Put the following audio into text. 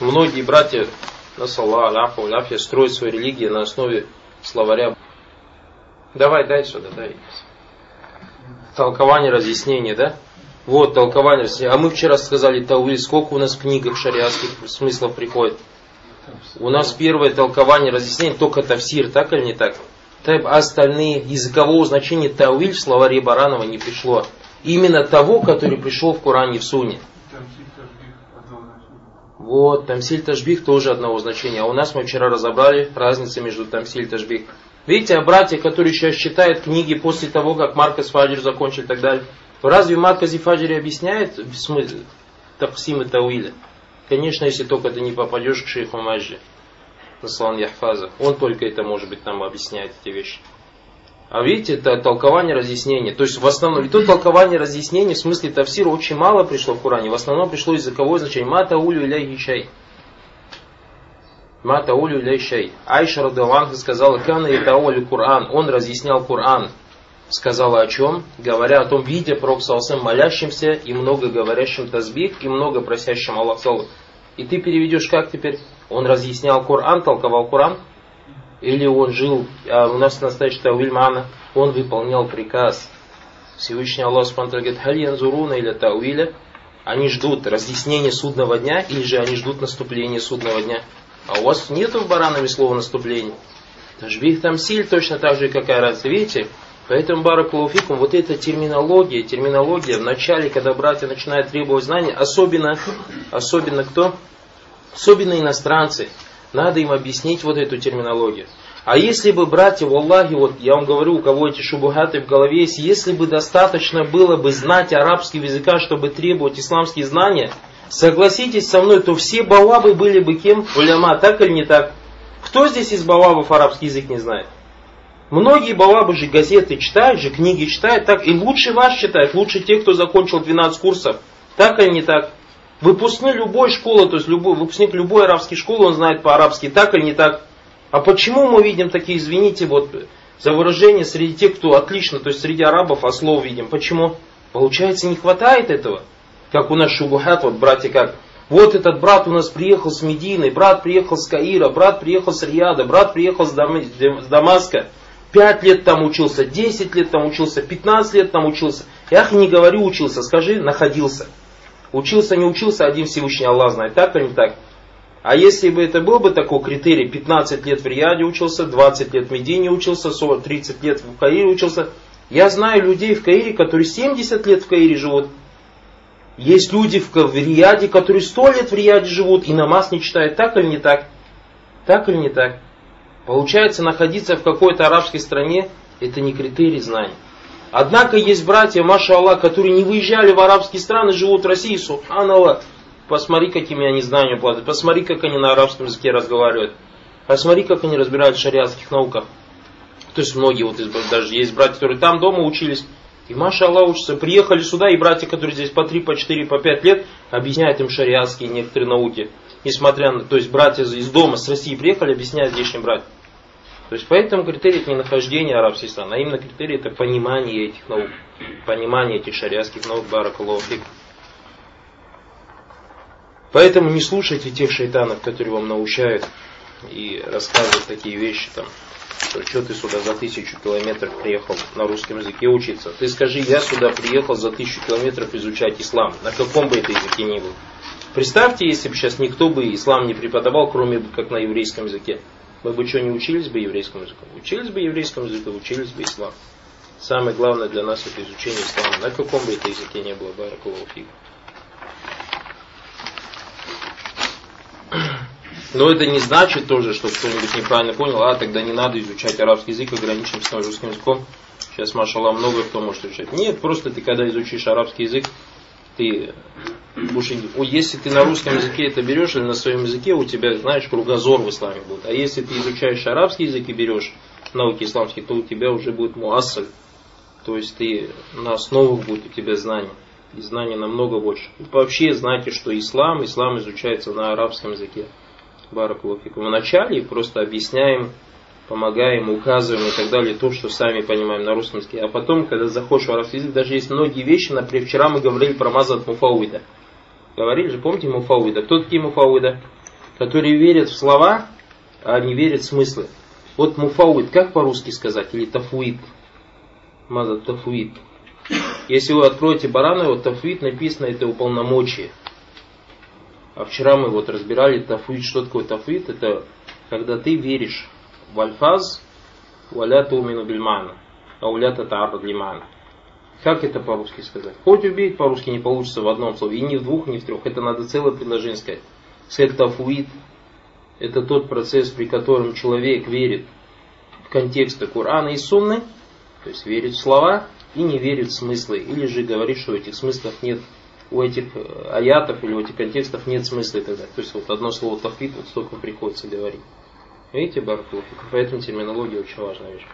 Многие братья, насалла, аляфа, аляфия, строят свою религию на основе словаря. Давай, дай сюда, дай. Толкование, разъяснение, да? Вот, толкование, разъяснение. А мы вчера сказали Тауиль, сколько у нас в книгах шариатских смыслов приходит? У нас первое толкование, разъяснение, только тавсир, так или не так? Так, остальные языкового значения Тауиль в словаре Баранова не пришло. Именно того, который пришел в Коране и в Суне. Вот, тамсиль тажбих тоже одного значения. А у нас мы вчера разобрали разницу между тамсиль и тажбих. Видите, а братья, которые сейчас читают книги после того, как Маркос Фаджир закончил и так далее, разве Маркос и Фаджир объясняет смысл Таксима Тауиля? Конечно, если только ты не попадешь к шейху Маджи, Наслан Яхфаза. Он только это, может быть, нам объясняет эти вещи. А видите, это толкование разъяснения. То есть в основном, и тут толкование разъяснения в смысле тафсира очень мало пришло в Коране. В основном пришло языковое значение. Мата улю иляй ишай. Мата улю иляй шай. Айша Радаланха сказала, кана и таолю Коран. Он разъяснял Коран. Сказала о чем? Говоря о том, видя Пророк молящимся и много говорящим тазбих и много просящим Аллах И ты переведешь как теперь? Он разъяснял Коран, толковал Коран? Или он жил, а у нас настоящий Тауильмана, он выполнял приказ. Всевышний Аллах Субтитры говорит, Халь Зуруна или Тауиля, они ждут разъяснения судного дня, или же они ждут наступления судного дня. А у вас нету в Баранове слова наступление. Тажбих там силь точно так же, какая разница. Видите? Поэтому Баракулуфикум, вот эта терминология, терминология в начале, когда братья начинают требовать знаний, особенно, особенно кто? Особенно иностранцы, надо им объяснить вот эту терминологию. А если бы, братья, в Аллахе, вот я вам говорю, у кого эти шубухаты в голове есть, если бы достаточно было бы знать арабский языка, чтобы требовать исламские знания, согласитесь со мной, то все балабы были бы кем? Уляма, так или не так? Кто здесь из балабов арабский язык не знает? Многие балабы же газеты читают же, книги читают, так и лучше вас читают, лучше те, кто закончил 12 курсов. Так или не так? Выпускник любой школы, то есть любой, выпускник любой арабской школы, он знает по-арабски, так или не так. А почему мы видим такие, извините, вот за выражение среди тех, кто отлично, то есть среди арабов ослов видим. Почему? Получается, не хватает этого. Как у нас шубухат, вот братья как, вот этот брат у нас приехал с Медины, брат приехал с Каира, брат приехал с Риада, брат приехал с, с Дамаска. Пять лет там учился, десять лет там учился, пятнадцать лет там учился. Я не говорю учился, скажи находился. Учился, не учился, один Всевышний Аллах знает, так или не так? А если бы это был бы такой критерий, 15 лет в Риаде учился, 20 лет в Медине учился, 40, 30 лет в Каире учился, я знаю людей в Каире, которые 70 лет в Каире живут. Есть люди в, в Риаде, которые 100 лет в Риаде живут и намаз не читают, так или не так? Так или не так? Получается, находиться в какой-то арабской стране, это не критерий знаний. Однако есть братья, маша Аллах, которые не выезжали в арабские страны, живут в России, субханаллах. Посмотри, какими они знаниями платят. Посмотри, как они на арабском языке разговаривают. Посмотри, как они разбирают в шариатских науках. То есть многие, вот даже есть братья, которые там дома учились. И маша Аллах учатся. Приехали сюда, и братья, которые здесь по 3, по 4, по 5 лет, объясняют им шариатские некоторые науки. Несмотря на, то есть братья из дома, с России приехали, объясняют здешним братьям. То есть поэтому критерий это не нахождение арабских стран, а именно критерий это понимание этих наук, понимание этих шариатских наук, баракаллаху Поэтому не слушайте тех шайтанов, которые вам научают и рассказывают такие вещи, там, что, что ты сюда за тысячу километров приехал на русском языке учиться. Ты скажи, я сюда приехал за тысячу километров изучать ислам, на каком бы это языке ни был. Представьте, если бы сейчас никто бы ислам не преподавал, кроме как на еврейском языке мы бы что, не учились бы еврейскому языку? Учились бы еврейскому языку, учились бы ислам. Самое главное для нас это изучение ислама. На каком бы это языке не было, баракулlahu фиг. Но это не значит тоже, что кто-нибудь неправильно понял, а тогда не надо изучать арабский язык, ограничимся русским языком. Сейчас, машаллах, много кто может изучать. Нет, просто ты когда изучишь арабский язык, ты если ты на русском языке это берешь или на своем языке, у тебя, знаешь, кругозор в исламе будет. А если ты изучаешь арабский язык и берешь науки исламские, то у тебя уже будет муассаль. То есть ты на основах будет у тебя знания. И знаний намного больше. И вообще знайте, что ислам, ислам изучается на арабском языке. Баракулуфикум. Вначале просто объясняем, помогаем, указываем и так далее, то, что сами понимаем на русском языке. А потом, когда заходишь в арабский язык, даже есть многие вещи, например, вчера мы говорили про мазат муфауида. Говорили же, помните Муфауида? Кто такие Муфауида? которые верят в слова, а не верят в смыслы. Вот муфауид, как по-русски сказать? Или тафуид? Маза тафуид. Если вы откроете Баранова, тафуид написано это уполномочие. А вчера мы вот разбирали тафуид. Что такое тафуид? Это когда ты веришь в альфаз, валя тумину бильмана, а уля татар лимана. Как это по-русски сказать? Хоть убить по-русски не получится в одном слове, и ни в двух, ни в трех. Это надо целое предложение сказать. Сказать тафуид – это тот процесс, при котором человек верит в контексты Корана и Сунны, то есть верит в слова и не верит в смыслы, или же говорит, что этих смыслах нет, у этих э, аятов или у этих контекстов нет смысла и так далее. То есть вот одно слово тафид вот столько приходится говорить. Видите, Баракулуфик? Поэтому терминология очень важная вещь.